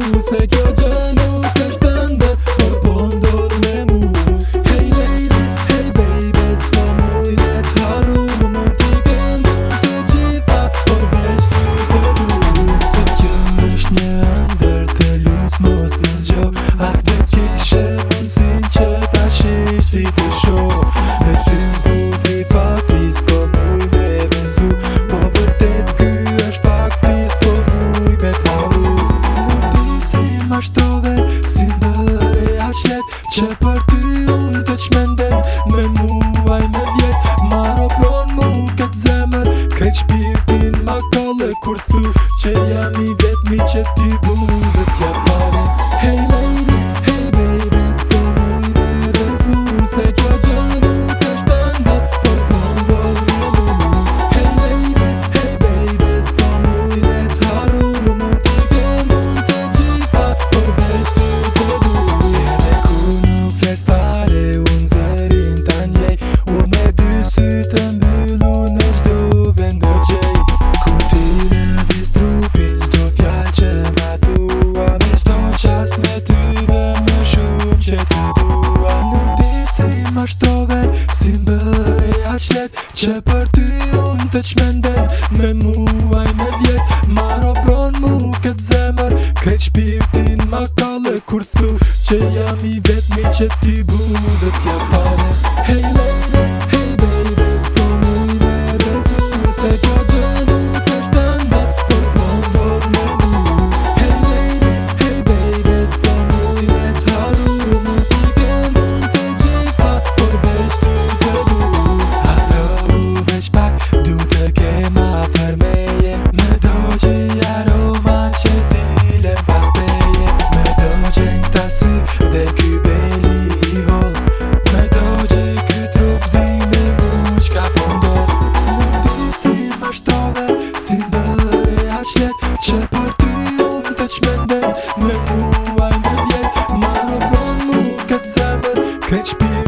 Se kjo gjë nuk të ndër Por po ndodh me mu Hey lady, hey baby S'po muj dhe t'haru Më t'i këndu të gjitha Por veç t'i të du Se kjo është një ndër Të lus mos më zgjo Ak të kishë Sin që t'ashish si të shof Me ty kurthu Që për ty unë të qmendem Me muaj me vjet Maro bron mu këtë zemër Krejt shpirtin ma kalle Kur thu që jam i vetmi që ty Catch me